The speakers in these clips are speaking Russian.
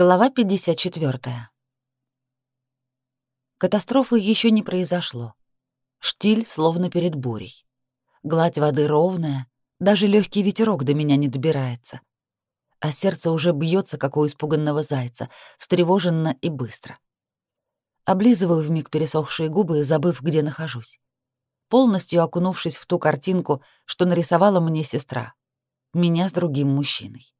Глава 54. Катастрофы еще не произошло. Штиль словно перед бурей. Гладь воды ровная, даже легкий ветерок до меня не добирается. А сердце уже бьется, как у испуганного зайца, встревоженно и быстро. Облизываю вмиг пересохшие губы, забыв, где нахожусь. Полностью окунувшись в ту картинку, что нарисовала мне сестра. Меня с другим мужчиной.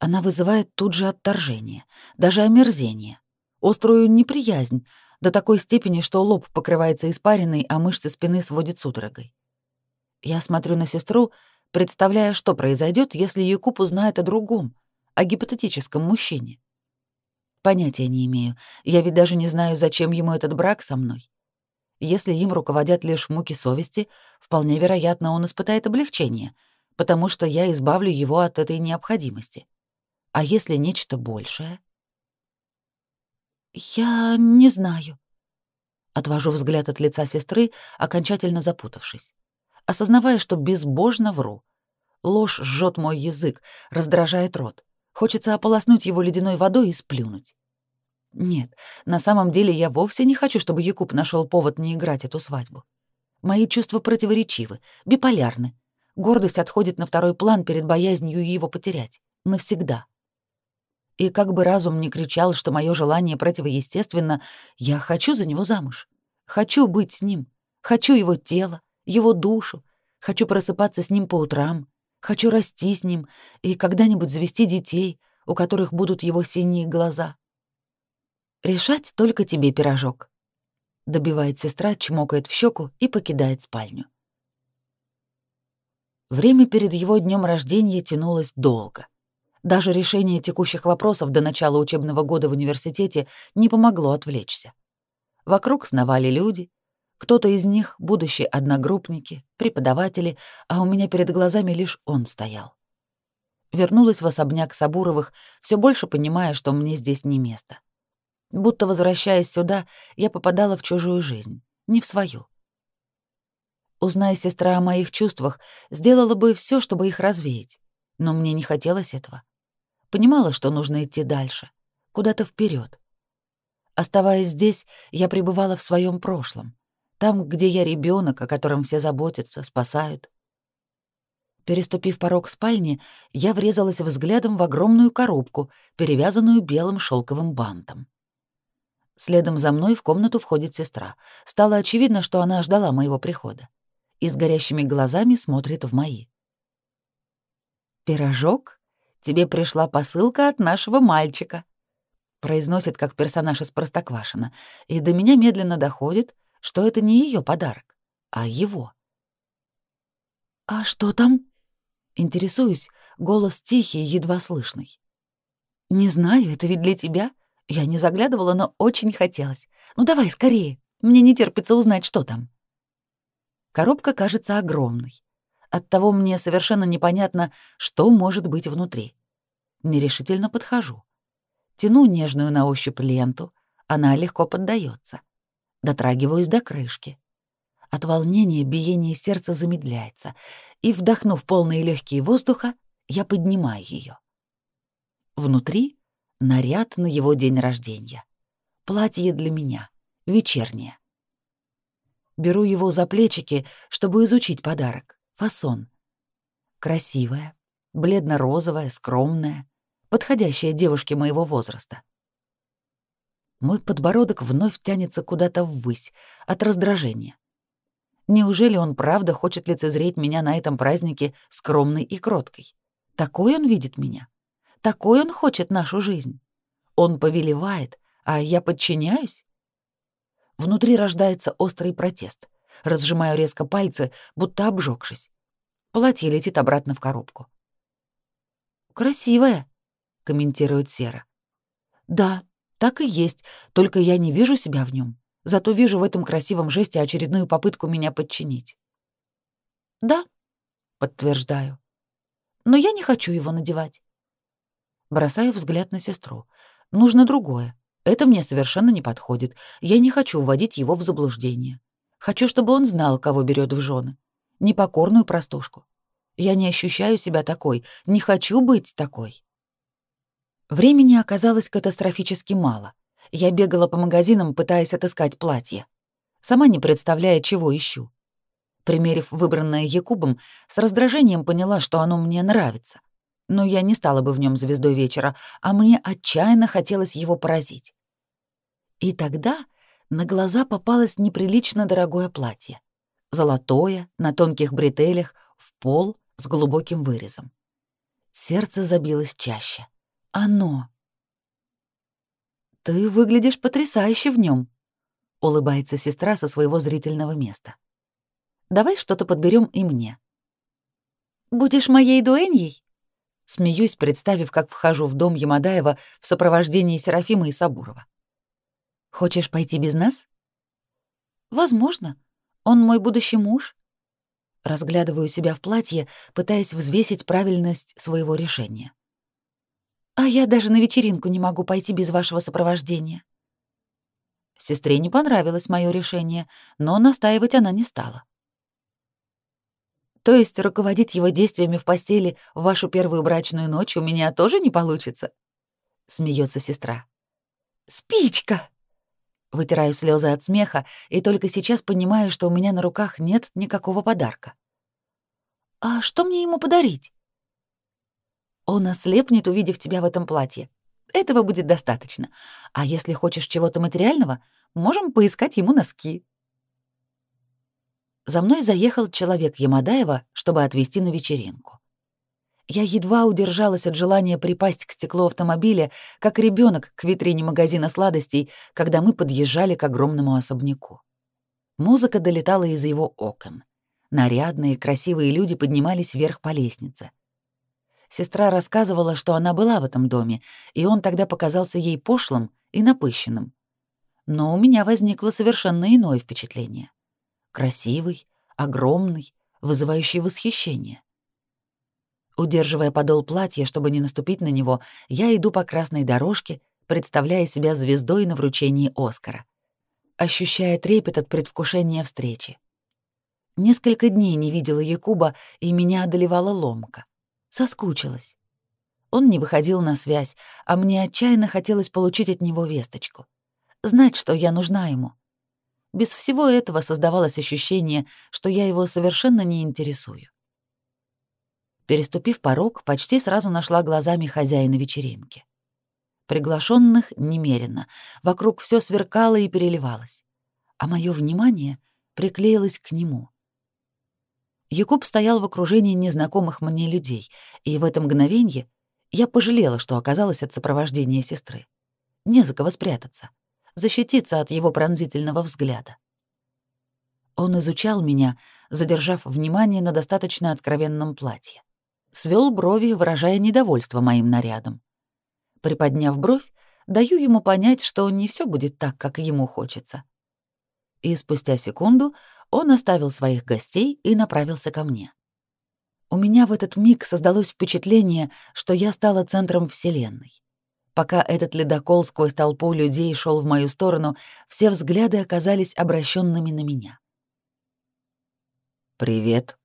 Она вызывает тут же отторжение, даже омерзение, острую неприязнь до такой степени, что лоб покрывается испариной, а мышцы спины сводит судорогой. Я смотрю на сестру, представляя, что произойдет, если Якуб узнает о другом, о гипотетическом мужчине. Понятия не имею. Я ведь даже не знаю, зачем ему этот брак со мной. Если им руководят лишь муки совести, вполне вероятно, он испытает облегчение, потому что я избавлю его от этой необходимости. А если нечто большее? Я не знаю. Отвожу взгляд от лица сестры, окончательно запутавшись. Осознавая, что безбожно вру. Ложь жжет мой язык, раздражает рот. Хочется ополоснуть его ледяной водой и сплюнуть. Нет, на самом деле я вовсе не хочу, чтобы Якуб нашел повод не играть эту свадьбу. Мои чувства противоречивы, биполярны. Гордость отходит на второй план перед боязнью его потерять. Навсегда. И как бы разум не кричал, что мое желание противоестественно, я хочу за него замуж. Хочу быть с ним. Хочу его тело, его душу. Хочу просыпаться с ним по утрам. Хочу расти с ним и когда-нибудь завести детей, у которых будут его синие глаза. «Решать только тебе, пирожок», — добивает сестра, чмокает в щеку и покидает спальню. Время перед его днем рождения тянулось долго. Даже решение текущих вопросов до начала учебного года в университете не помогло отвлечься. Вокруг сновали люди, кто-то из них — будущие одногруппники, преподаватели, а у меня перед глазами лишь он стоял. Вернулась в особняк Сабуровых, все больше понимая, что мне здесь не место. Будто возвращаясь сюда, я попадала в чужую жизнь, не в свою. Узная сестра о моих чувствах, сделала бы все, чтобы их развеять но мне не хотелось этого понимала, что нужно идти дальше, куда-то вперед. Оставаясь здесь, я пребывала в своем прошлом, там, где я ребенок, о котором все заботятся, спасают. Переступив порог спальни, я врезалась взглядом в огромную коробку, перевязанную белым шелковым бантом. Следом за мной в комнату входит сестра. Стало очевидно, что она ждала моего прихода. И с горящими глазами смотрит в мои. «Пирожок?» Тебе пришла посылка от нашего мальчика», — произносит как персонаж из Простоквашина, и до меня медленно доходит, что это не ее подарок, а его. «А что там?» — интересуюсь, голос тихий, едва слышный. «Не знаю, это ведь для тебя. Я не заглядывала, но очень хотелось. Ну давай скорее, мне не терпится узнать, что там». Коробка кажется огромной. Оттого мне совершенно непонятно, что может быть внутри. Нерешительно подхожу. Тяну нежную на ощупь ленту, она легко поддается. Дотрагиваюсь до крышки. От волнения биение сердца замедляется, и, вдохнув полные легкие воздуха, я поднимаю ее. Внутри — наряд на его день рождения. Платье для меня, вечернее. Беру его за плечики, чтобы изучить подарок. Фасон. Красивая, бледно-розовая, скромная, подходящая девушке моего возраста. Мой подбородок вновь тянется куда-то ввысь от раздражения. Неужели он правда хочет лицезреть меня на этом празднике скромной и кроткой? Такой он видит меня. Такой он хочет нашу жизнь. Он повелевает, а я подчиняюсь? Внутри рождается острый протест. Разжимаю резко пальцы, будто обжегшись платье летит обратно в коробку. «Красивое», — комментирует Сера. «Да, так и есть, только я не вижу себя в нем. Зато вижу в этом красивом жесте очередную попытку меня подчинить». «Да», — подтверждаю. «Но я не хочу его надевать». Бросаю взгляд на сестру. «Нужно другое. Это мне совершенно не подходит. Я не хочу вводить его в заблуждение. Хочу, чтобы он знал, кого берет в жены непокорную простушку. Я не ощущаю себя такой, не хочу быть такой. Времени оказалось катастрофически мало. Я бегала по магазинам, пытаясь отыскать платье. Сама не представляя, чего ищу. Примерив выбранное Якубом, с раздражением поняла, что оно мне нравится. Но я не стала бы в нем звездой вечера, а мне отчаянно хотелось его поразить. И тогда на глаза попалось неприлично дорогое платье золотое, на тонких бретелях, в пол с глубоким вырезом. Сердце забилось чаще. Оно. «Ты выглядишь потрясающе в нем, улыбается сестра со своего зрительного места. «Давай что-то подберем и мне». «Будешь моей дуэньей?» Смеюсь, представив, как вхожу в дом Ямадаева в сопровождении Серафима и Сабурова. «Хочешь пойти без нас?» «Возможно», он мой будущий муж? Разглядываю себя в платье, пытаясь взвесить правильность своего решения. А я даже на вечеринку не могу пойти без вашего сопровождения. Сестре не понравилось мое решение, но настаивать она не стала. То есть руководить его действиями в постели в вашу первую брачную ночь у меня тоже не получится? Смеется сестра. Спичка! Вытираю слезы от смеха и только сейчас понимаю, что у меня на руках нет никакого подарка. «А что мне ему подарить?» «Он ослепнет, увидев тебя в этом платье. Этого будет достаточно. А если хочешь чего-то материального, можем поискать ему носки». За мной заехал человек Ямадаева, чтобы отвезти на вечеринку. Я едва удержалась от желания припасть к стеклу автомобиля, как ребенок к витрине магазина сладостей, когда мы подъезжали к огромному особняку. Музыка долетала из его окон. Нарядные, красивые люди поднимались вверх по лестнице. Сестра рассказывала, что она была в этом доме, и он тогда показался ей пошлым и напыщенным. Но у меня возникло совершенно иное впечатление. Красивый, огромный, вызывающий восхищение. Удерживая подол платья, чтобы не наступить на него, я иду по красной дорожке, представляя себя звездой на вручении Оскара, ощущая трепет от предвкушения встречи. Несколько дней не видела Якуба, и меня одолевала ломка. Соскучилась. Он не выходил на связь, а мне отчаянно хотелось получить от него весточку. Знать, что я нужна ему. Без всего этого создавалось ощущение, что я его совершенно не интересую переступив порог, почти сразу нашла глазами хозяина вечеринки. Приглашенных немерено, вокруг все сверкало и переливалось, а мое внимание приклеилось к нему. Якуб стоял в окружении незнакомых мне людей, и в это мгновенье я пожалела, что оказалась от сопровождения сестры. Не за кого спрятаться, защититься от его пронзительного взгляда. Он изучал меня, задержав внимание на достаточно откровенном платье свел брови, выражая недовольство моим нарядом. Приподняв бровь, даю ему понять, что не все будет так, как ему хочется. И спустя секунду он оставил своих гостей и направился ко мне. У меня в этот миг создалось впечатление, что я стала центром Вселенной. Пока этот ледокол сквозь толпу людей шел в мою сторону, все взгляды оказались обращенными на меня. «Привет»,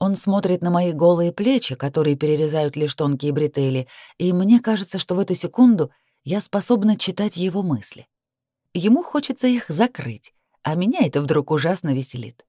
он смотрит на мои голые плечи, которые перерезают лишь тонкие бретели, и мне кажется, что в эту секунду я способна читать его мысли. Ему хочется их закрыть, а меня это вдруг ужасно веселит.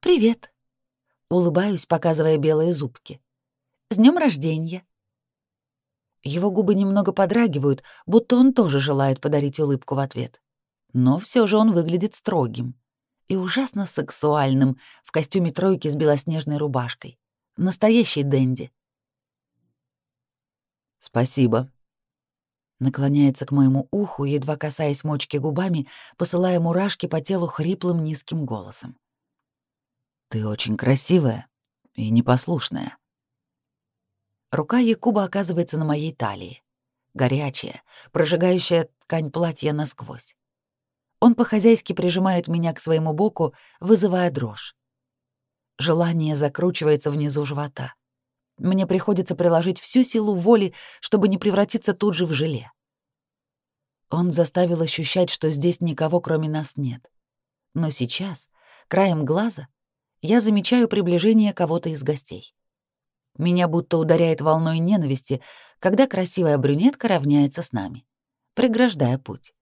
«Привет!» — улыбаюсь, показывая белые зубки. «С днем рождения!» Его губы немного подрагивают, будто он тоже желает подарить улыбку в ответ. Но все же он выглядит строгим и ужасно сексуальным в костюме тройки с белоснежной рубашкой. Настоящий денди. «Спасибо», наклоняется к моему уху, едва касаясь мочки губами, посылая мурашки по телу хриплым низким голосом. «Ты очень красивая и непослушная». Рука Якуба оказывается на моей талии, горячая, прожигающая ткань платья насквозь. Он по-хозяйски прижимает меня к своему боку, вызывая дрожь. Желание закручивается внизу живота. Мне приходится приложить всю силу воли, чтобы не превратиться тут же в желе. Он заставил ощущать, что здесь никого кроме нас нет. Но сейчас, краем глаза, я замечаю приближение кого-то из гостей. Меня будто ударяет волной ненависти, когда красивая брюнетка равняется с нами, преграждая путь.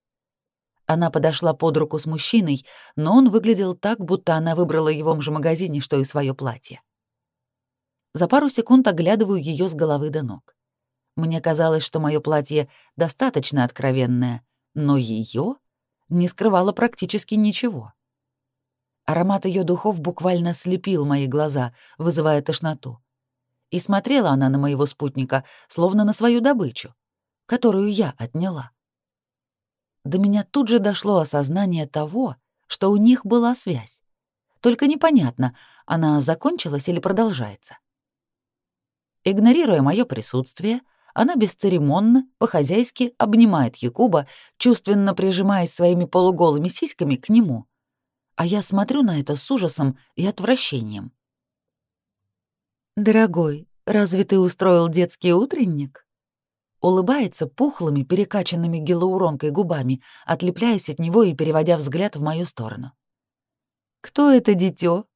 Она подошла под руку с мужчиной, но он выглядел так, будто она выбрала его в же магазине, что и свое платье. За пару секунд оглядываю ее с головы до ног. Мне казалось, что мое платье достаточно откровенное, но ее не скрывало практически ничего. Аромат ее духов буквально слепил мои глаза, вызывая тошноту. И смотрела она на моего спутника, словно на свою добычу, которую я отняла. До меня тут же дошло осознание того, что у них была связь. Только непонятно, она закончилась или продолжается. Игнорируя мое присутствие, она бесцеремонно, по-хозяйски обнимает Якуба, чувственно прижимаясь своими полуголыми сиськами к нему. А я смотрю на это с ужасом и отвращением. «Дорогой, разве ты устроил детский утренник?» улыбается пухлыми, перекачанными гелоуронкой губами, отлепляясь от него и переводя взгляд в мою сторону. «Кто это дитё?»